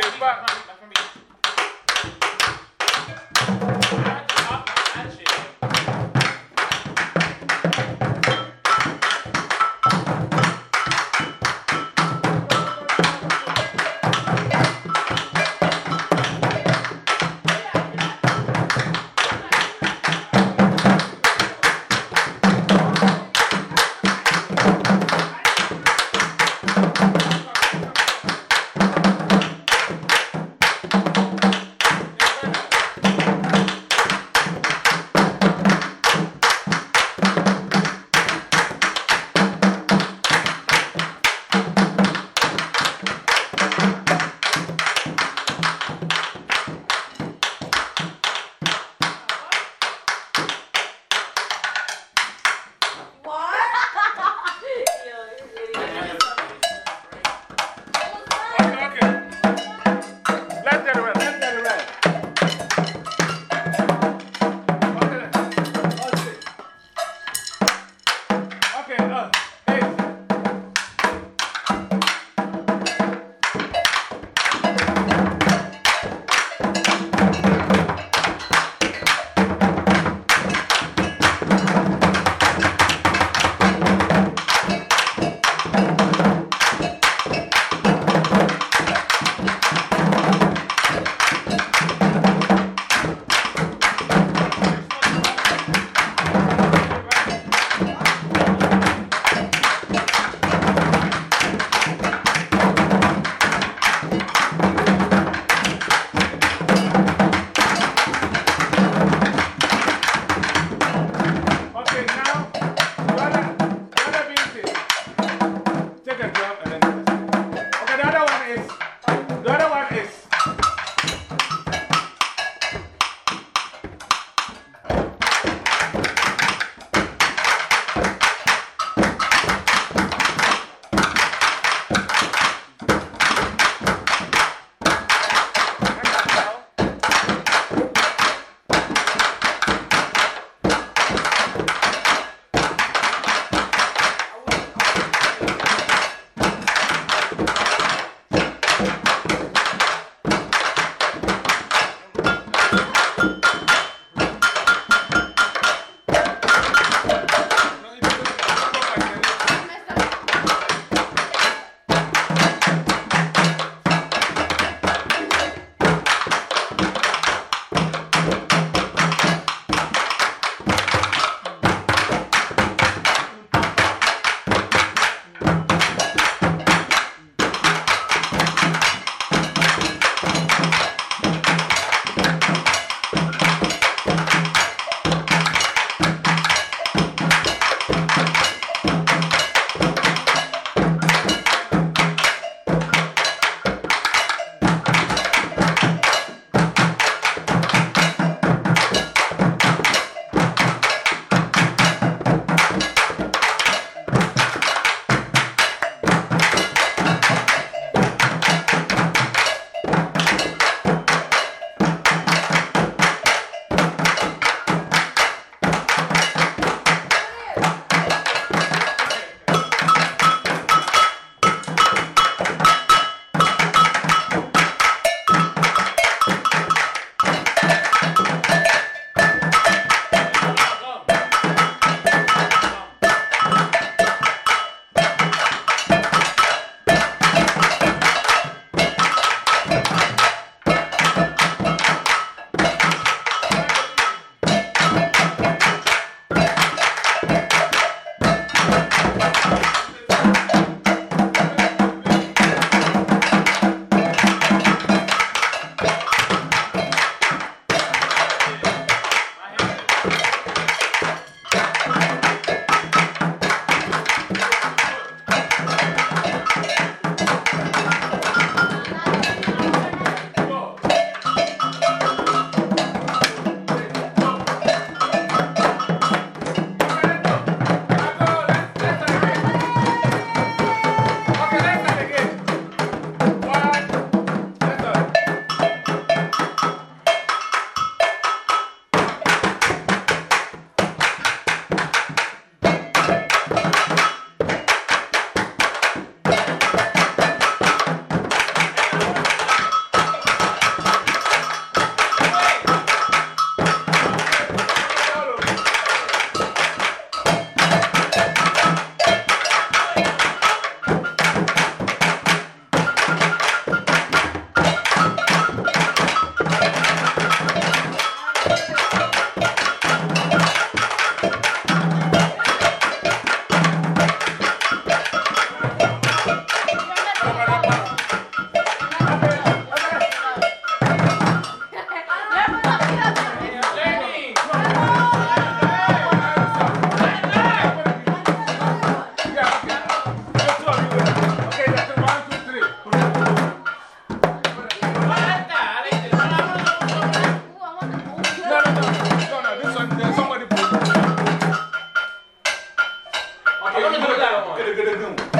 Pepa.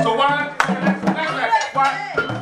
So why? Why?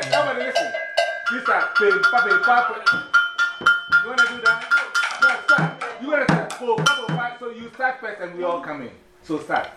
Hey, everybody listen. You start ping, popping, popping. You want to do that? No, start. You want to start. Four, five. So you start first and we all come in. So start.